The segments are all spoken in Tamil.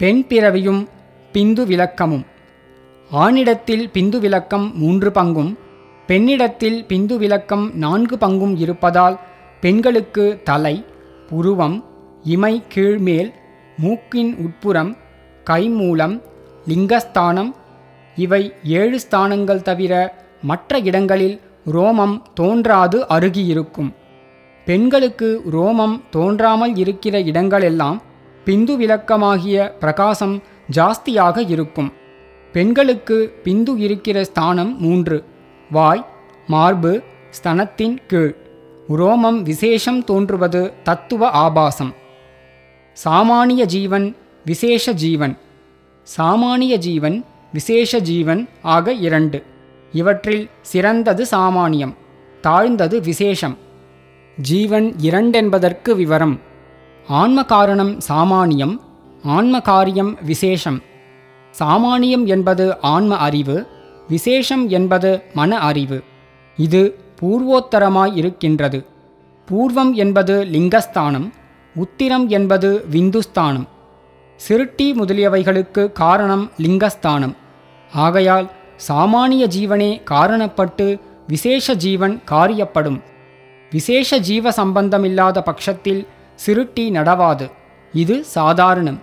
பெண் பிறவியும் பிந்து விளக்கமும். ஆணிடத்தில் பிந்து விளக்கம் மூன்று பங்கும் பெண்ணிடத்தில் பிந்து விளக்கம் நான்கு பங்கும் இருப்பதால் பெண்களுக்கு தலை புருவம் இமை கீழ்மேல் மூக்கின் உட்புறம் கைமூலம் லிங்கஸ்தானம் இவை ஏழு ஸ்தானங்கள் தவிர மற்ற இடங்களில் ரோமம் தோன்றாது அருகியிருக்கும். பெண்களுக்கு ரோமம் தோன்றாமல் இருக்கிற இடங்களெல்லாம் பிந்து விளக்கமாகிய பிரகாசம் ஜாஸ்தியாக இருக்கும். பெண்களுக்கு பிந்து இருக்கிற ஸ்தானம் மூன்று. வாய் மார்பு ஸ்தனத்தின் கீழ். உரோமம் விசேஷம் தோன்றுவது தத்துவ ஆபாசம். சாமானிய ஜீவன் விசேஷ ஜீவன். சாமானிய ஜீவன் விசேஷ ஜீவன் ஆக இரண்டு. இவற்றில் சிறந்தது சாமானியம் தாழ்ந்தது விசேஷம். ஜீவன் இரண்டென்பதற்கு விவரம். ஆன்ம காரணம் சாமானியம் ஆன்ம காரியம் விசேஷம். சாமானியம் என்பது ஆன்ம அறிவு விசேஷம் என்பது மன அறிவு. இது பூர்வோத்தரமாய் இருக்கின்றது. பூர்வம் என்பது லிங்கஸ்தானம் உத்திரம் என்பது விந்துஸ்தானம். சிருட்டி முதலியவைகளுக்கு காரணம் லிங்கஸ்தானம். ஆகையால் சாமானிய ஜீவனே காரணப்பட்டு விசேஷ ஜீவன் காரியப்படும். விசேஷ ஜீவ சம்பந்தமில்லாத பட்சத்தில் சிருட்டி நடவாது. இது சாதாரணம்.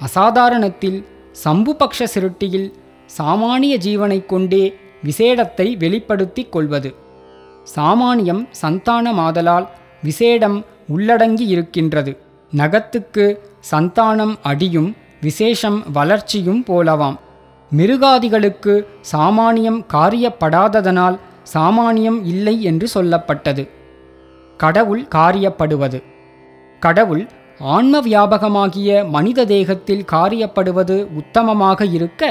அசாதாரணத்தில் சம்புபக்ஷ சிருட்டியில் சாமானிய ஜீவனை கொண்டே விசேடத்தை வெளிப்படுத்திக் கொள்வது. சாமானியம் சந்தானமாதலால் விசேடம் உள்ளடங்கி இருக்கின்றது. நகத்துக்கு சந்தானம் அடியும் விசேஷம் வளர்ச்சியும் போலவாம். மிருகாதிகளுக்கு சாமானியம் காரியப்படாததனால் சாமானியம் இல்லை என்று சொல்லப்பட்டது. கடவுள் காரியப்படுவது. கடவுள் ஆன்ம வியாபகமாகிய மனித தேகத்தில் காரியப்படுவது உத்தமமாக இருக்க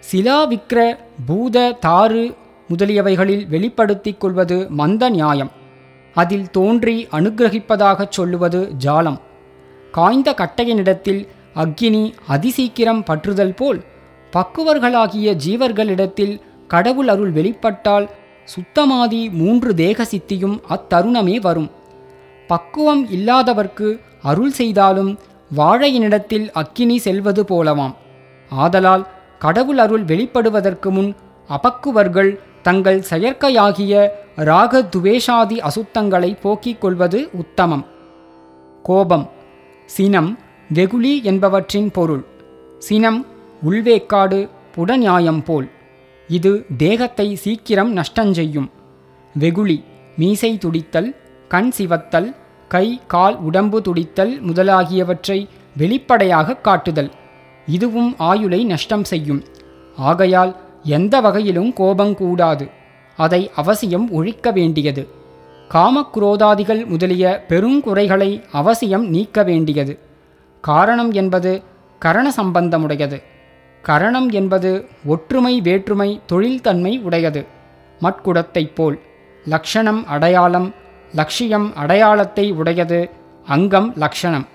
சிலாவிக்ர பூத தாறு முதலியவைகளில் வெளிப்படுத்திக் கொள்வது மந்த நியாயம். அதில் தோன்றி அனுகிரகிப்பதாகச் சொல்லுவது ஜாலம். காய்ந்த கட்டையனிடத்தில் அக்னி அதிசீக்கிரம் பற்றுதல் போல் பக்குவர்களாகிய ஜீவர்களிடத்தில் கடவுள் அருள் வெளிப்பட்டால் சுத்தமாதி மூன்று தேக சித்தியும் அத்தருணமே வரும். பக்குவம் இல்லாதவர்க்கு அருள் செய்தாலும் வாழையினிடத்தில் அக்கினி செல்வது போலவாம். ஆதலால் கடவுள் அருள் வெளிப்படுவதற்கு முன் அபக்குவர்கள் தங்கள் செயற்கையாகிய ராக துவேஷாதி அசுத்தங்களை போக்கிக் கொள்வது உத்தமம். கோபம் சினம் வெகுளி என்பவற்றின் பொருள். சினம் உள்வேக்காடு புடநியாயம் போல். இது தேகத்தை சீக்கிரம் நஷ்டஞ்செய்யும் வெகுளி மீசை துடித்தல் கண் சிவத்தல் கை கால் உடம்பு துடித்தல் முதலாகியவற்றை வெளிப்படையாக காட்டுதல். இதுவும் ஆயுளை நஷ்டம் செய்யும். ஆகையால் எந்த வகையிலும் கோபங்கூடாது அதை அவசியம் ஒழிக்க வேண்டியது. காமக்ரோதாதிகள் முதலிய பெருங்குறைகளை அவசியம் நீக்க வேண்டியது. காரணம் என்பது கரண சம்பந்தமுடையது கரணம் என்பது ஒற்றுமை வேற்றுமை தொழில்தன்மை உடையது. மட்குடத்தைப் போல். லக்ஷணம் அடையாளம் லட்சியம் அடையாளத்தை உடையது அங்கம் லக்ஷணம்.